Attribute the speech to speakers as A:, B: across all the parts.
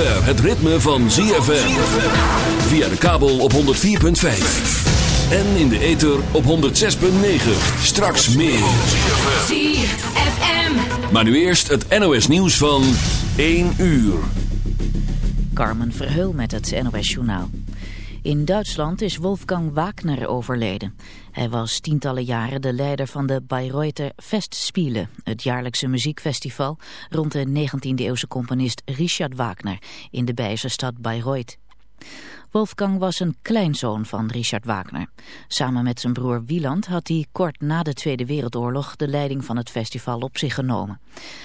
A: zover het ritme van ZFM. Via de kabel op 104.5. En in de ether op 106.9. Straks meer.
B: ZFM.
A: Maar nu eerst het NOS nieuws van 1 uur.
C: Carmen Verheul met het NOS Journaal. In Duitsland is Wolfgang Wagner overleden. Hij was tientallen jaren de leider van de Bayreuther Festspiele, het jaarlijkse muziekfestival rond de 19e-eeuwse componist Richard Wagner in de Bijse stad Bayreuth. Wolfgang was een kleinzoon van Richard Wagner. Samen met zijn broer Wieland had hij kort na de Tweede Wereldoorlog de leiding van het festival op zich genomen.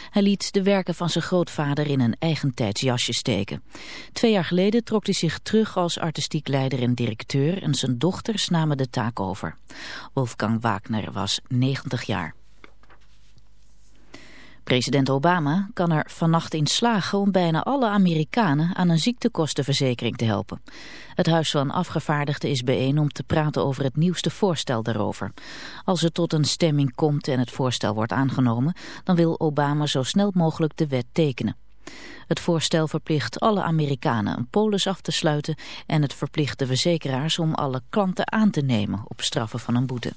C: Hij liet de werken van zijn grootvader in een eigentijds jasje steken. Twee jaar geleden trok hij zich terug als artistiek leider en directeur en zijn dochters namen de taak over. Wolfgang Wagner was 90 jaar. President Obama kan er vannacht in slagen om bijna alle Amerikanen aan een ziektekostenverzekering te helpen. Het Huis van Afgevaardigden is bijeen om te praten over het nieuwste voorstel daarover. Als het tot een stemming komt en het voorstel wordt aangenomen, dan wil Obama zo snel mogelijk de wet tekenen. Het voorstel verplicht alle Amerikanen een polis af te sluiten en het verplicht de verzekeraars om alle klanten aan te nemen op straffen van een boete.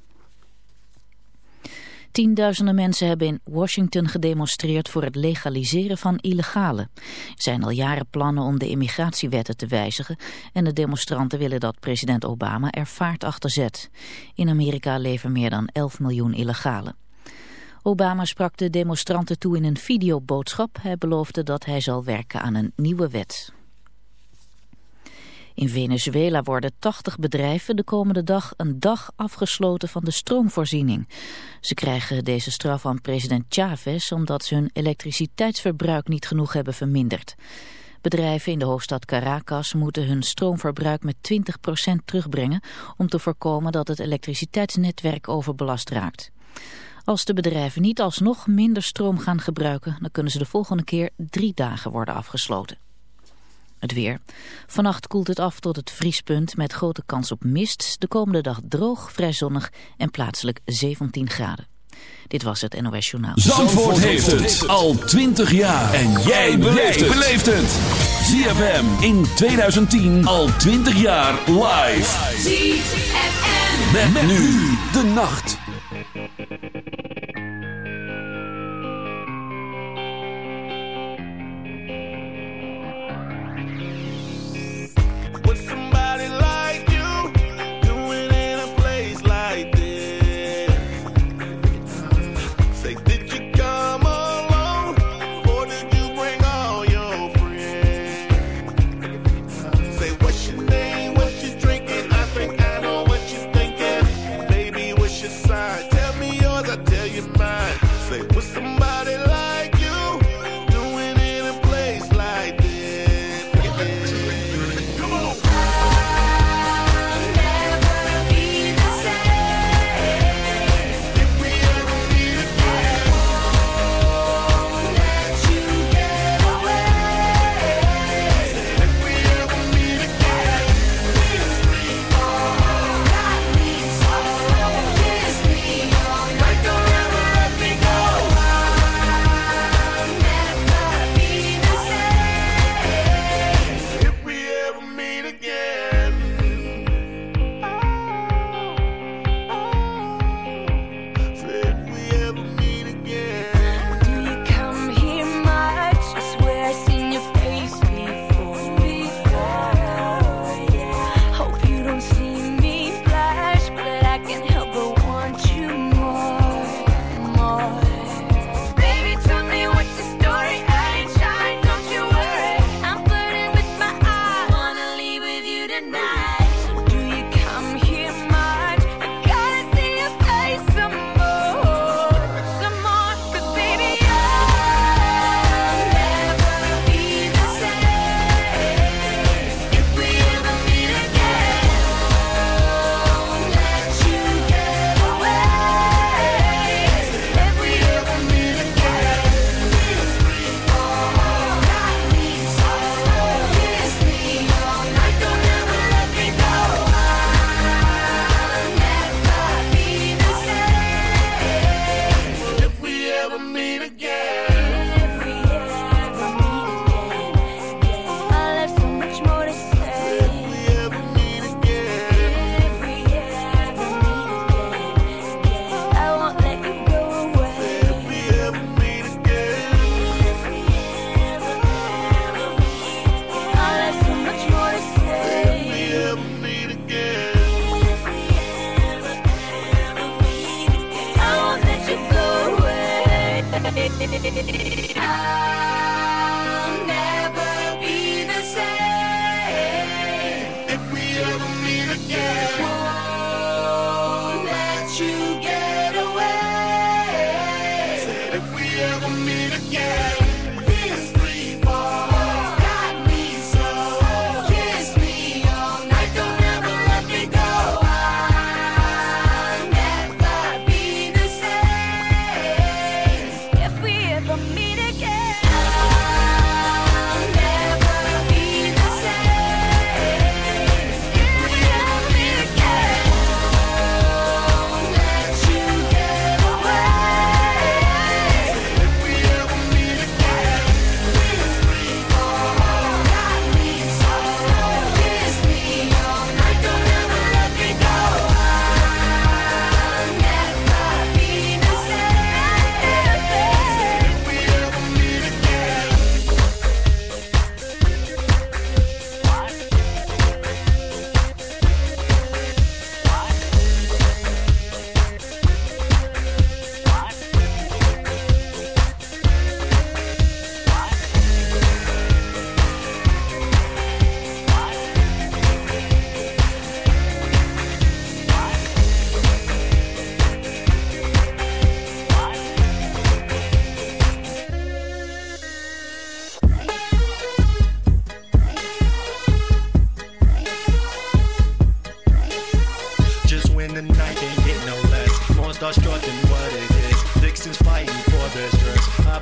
C: Tienduizenden mensen hebben in Washington gedemonstreerd voor het legaliseren van illegale. Er zijn al jaren plannen om de immigratiewetten te wijzigen en de demonstranten willen dat president Obama er vaart achter zet. In Amerika leven meer dan 11 miljoen illegalen. Obama sprak de demonstranten toe in een videoboodschap. Hij beloofde dat hij zal werken aan een nieuwe wet. In Venezuela worden 80 bedrijven de komende dag een dag afgesloten van de stroomvoorziening. Ze krijgen deze straf van president Chavez omdat ze hun elektriciteitsverbruik niet genoeg hebben verminderd. Bedrijven in de hoofdstad Caracas moeten hun stroomverbruik met 20% terugbrengen om te voorkomen dat het elektriciteitsnetwerk overbelast raakt. Als de bedrijven niet alsnog minder stroom gaan gebruiken, dan kunnen ze de volgende keer drie dagen worden afgesloten. Het weer. Vannacht koelt het af tot het vriespunt met grote kans op mist. De komende dag droog, vrij zonnig en plaatselijk 17 graden. Dit was het NOS Journaal.
A: Zandvoort, heeft het al 20 jaar. En jij beleeft het. ZFM in 2010 al 20 jaar live.
B: ZFM.
A: Met, nu de nacht.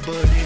D: buddy.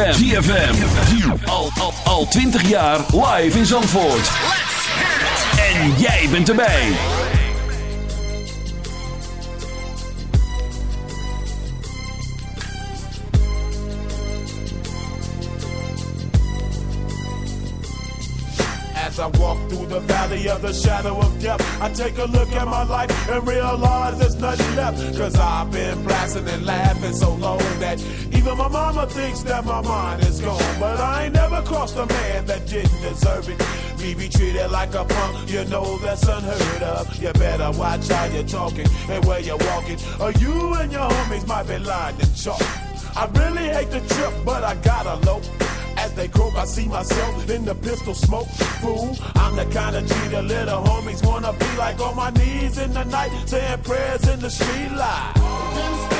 A: ZFM. ZFM. Al, al, al 20 jaar live in Zandvoort. En jij bent erbij.
E: As I walk through the valley of the shadow of death, I take a look at my life and realize there's nothing left. Cause I've been blasting and laughing so long that even my mama thinks that my mind is gone. But I ain't never crossed a man that didn't deserve it. Me be treated like a punk, you know that's unheard of. You better watch how you're talking and where you're walking, or you and your homies might be lying in chalk. I really hate the trip, but I gotta low. As they croak, I see myself in the pistol smoke. Fool, I'm the kind of G the little homies wanna be like on my knees in the night, saying prayers in the street light.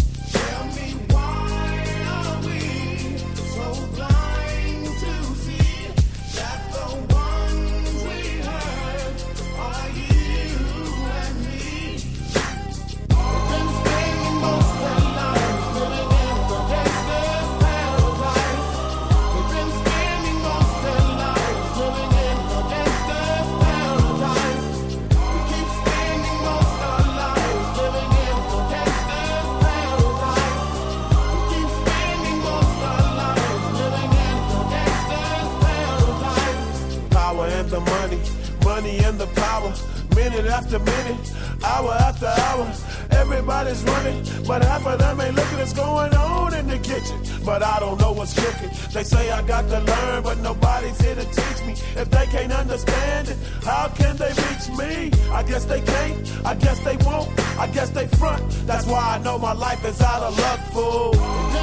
E: I got to learn, but nobody's here to teach me. If they can't understand it, how can they reach me? I guess they can't, I guess they won't, I guess they front. That's why I know my life is out of luck, fool.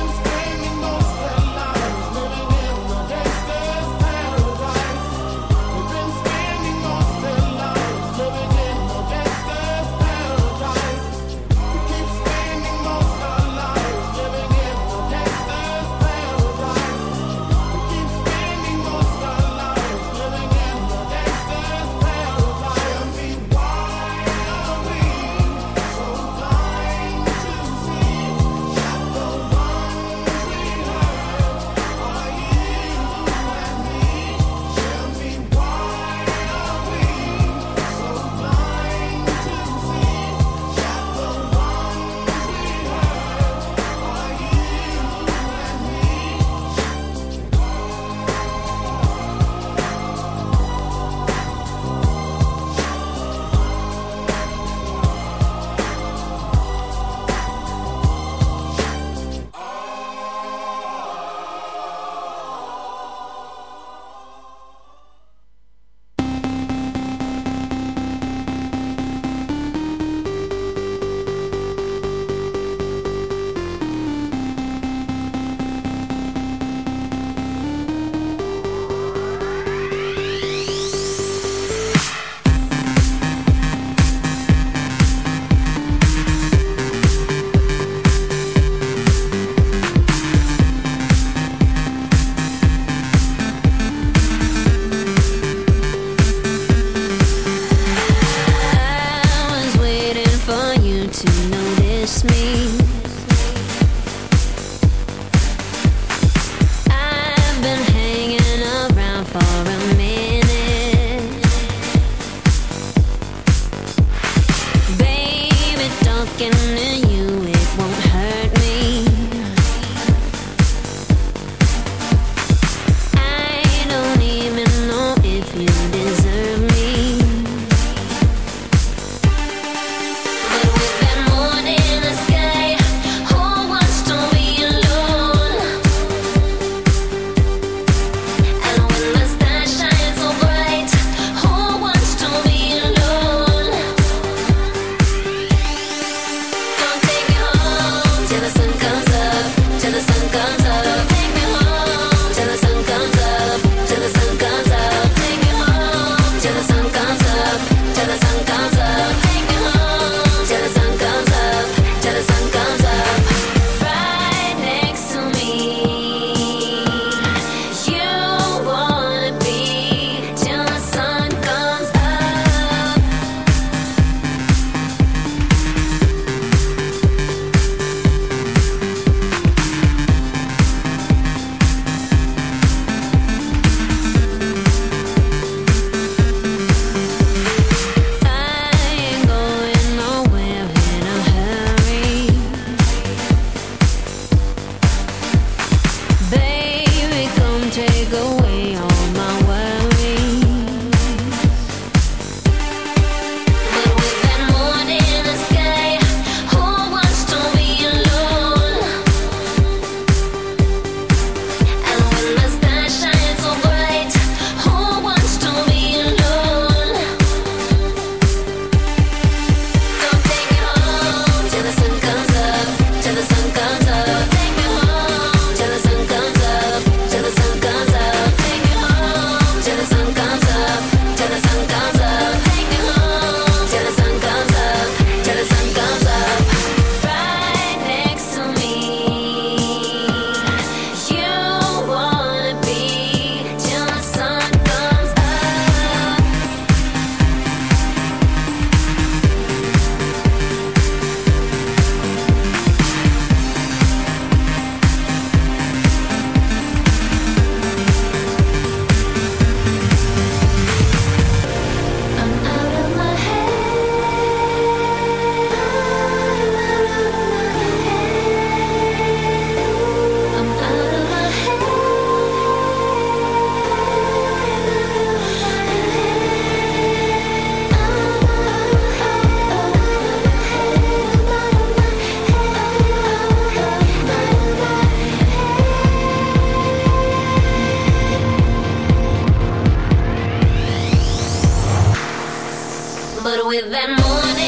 E: with that
F: morning.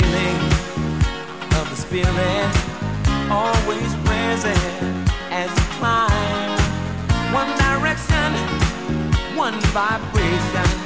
D: feeling of the spirit always present as you climb. One direction, one vibration.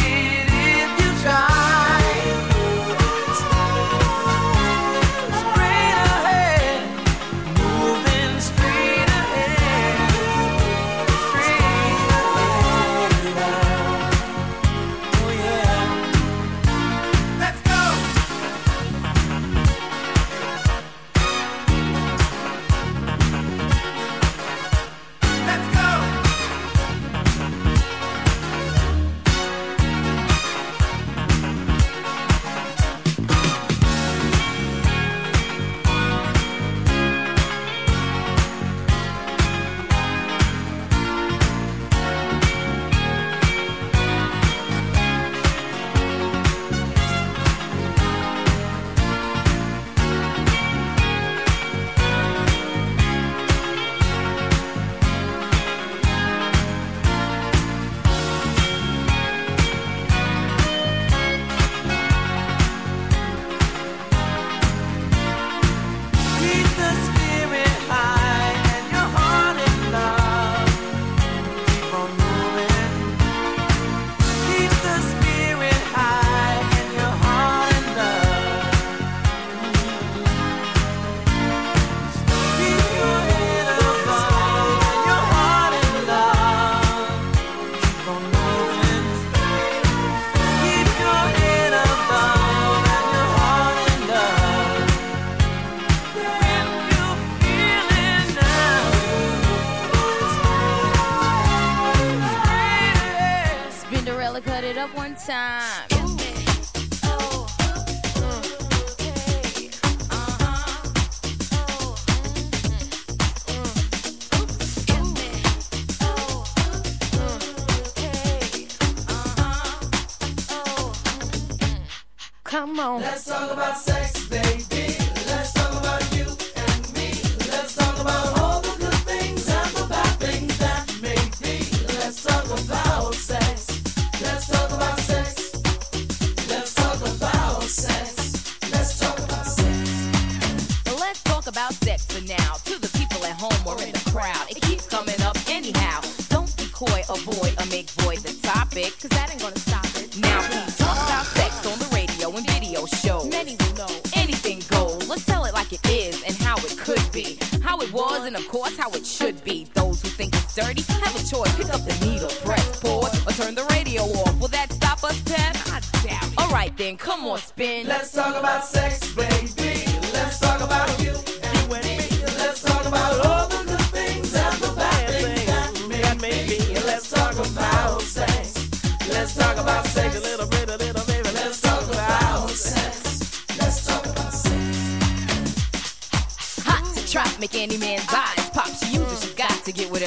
G: time.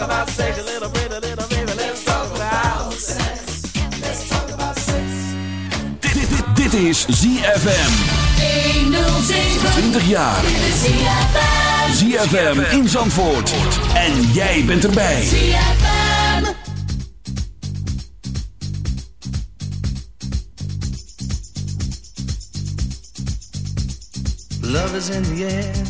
H: talk about sex a little bit, a little bit. Let's talk about sex. Let's talk about sex.
A: Dit, dit, dit, dit is ZFM. 20 jaar. ZFM in Zandvoort. En jij bent erbij.
H: Love is in the air.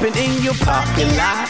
H: happened in
I: your parking lot.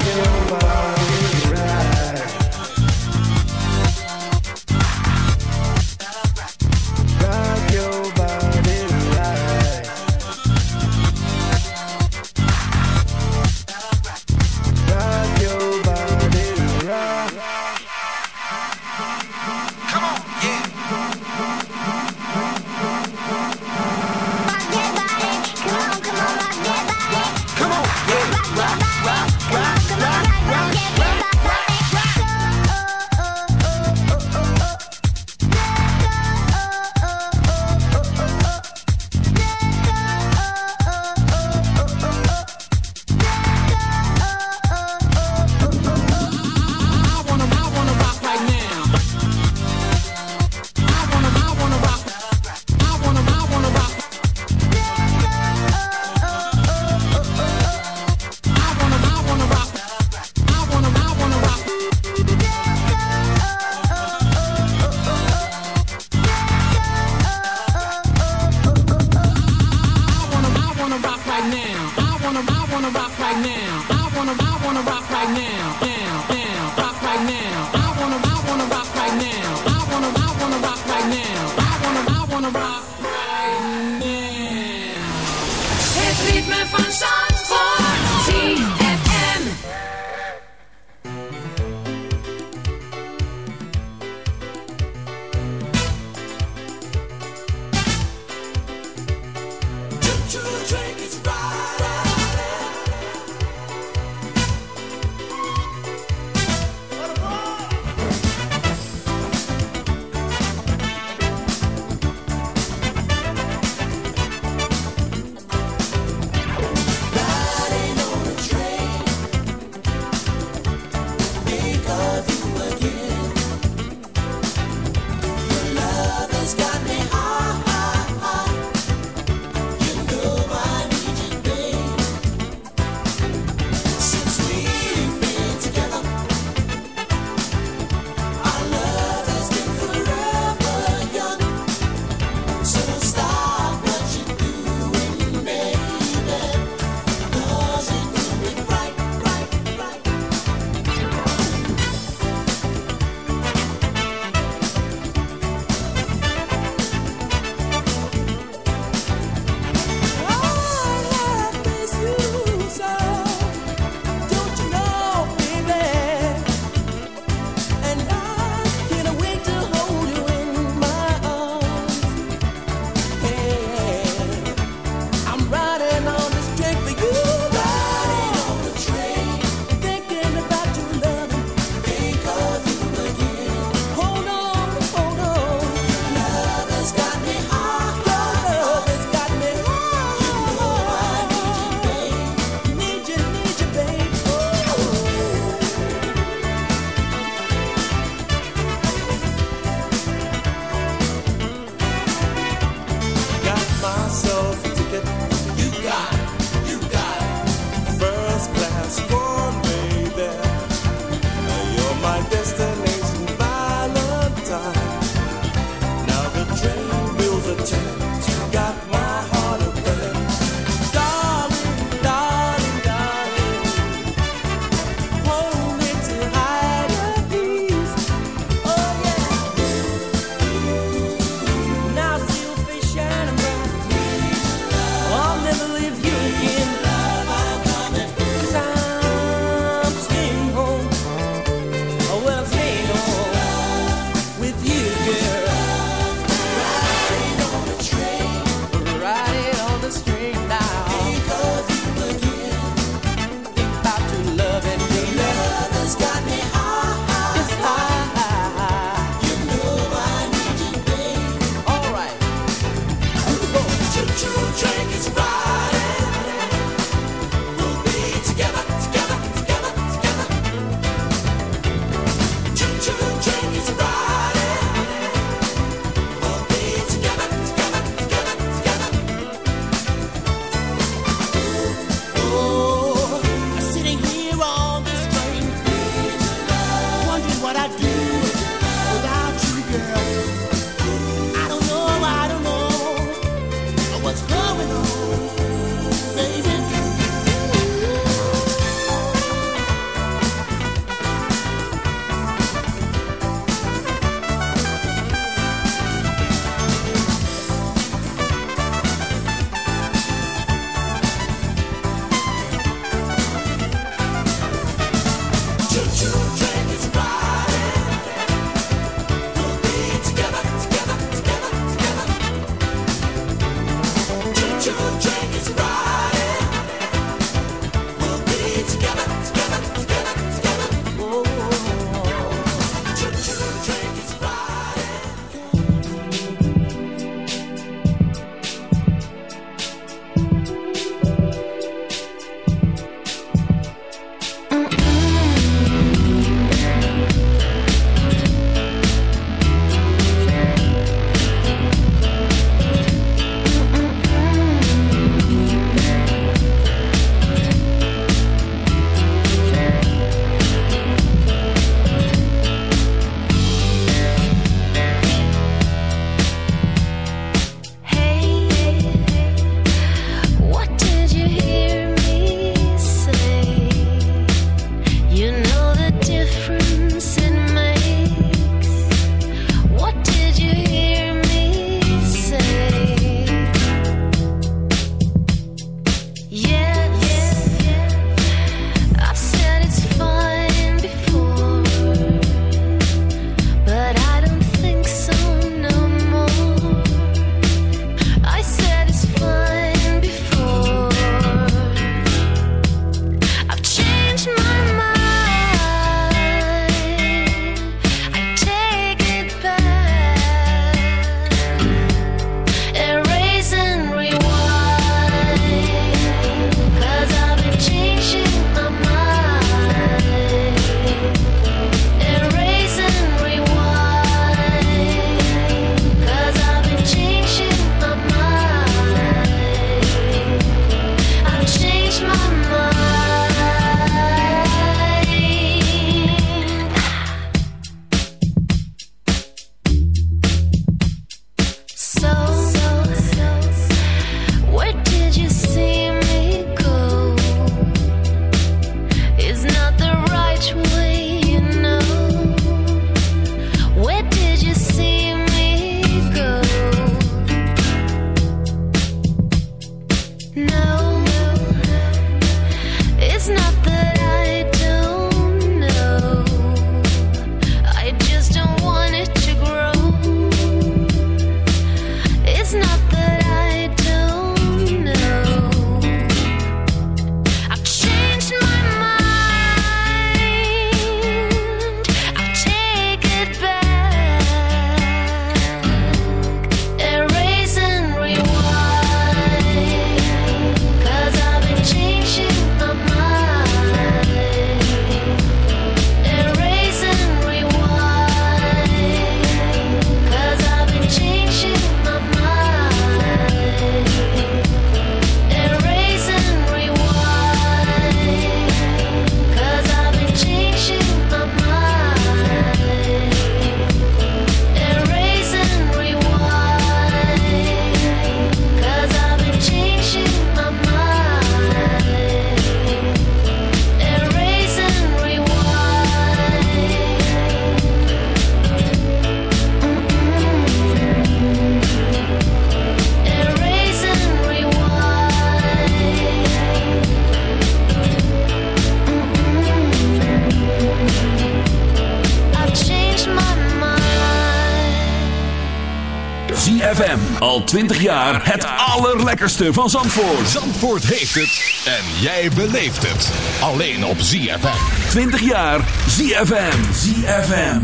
A: 20 jaar het allerlekkerste van Zandvoort.
J: Zandvoort heeft het en jij beleeft het. Alleen op ZFM.
A: 20 jaar ZFM. ZFM.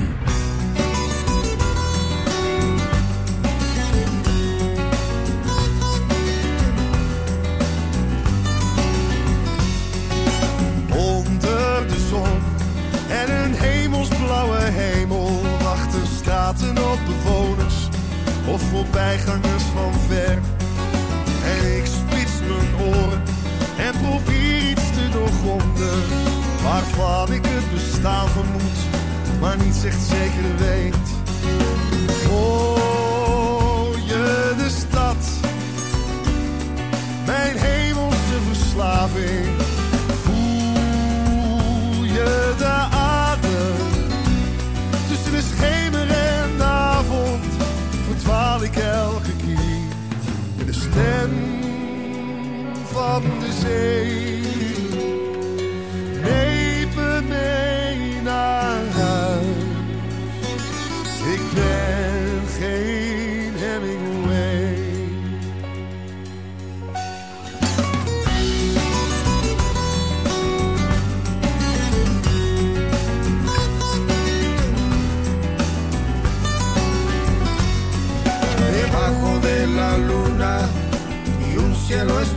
K: Onder de zon en een hemelsblauwe hemel wachten straten op bewoners of voorbijgangers maar niet echt zeker weet. Je de stad, mijn hemelse verslaving? Voel je de adem tussen de schemer en de avond? Verdwaal ik elke keer in de stem van de zee.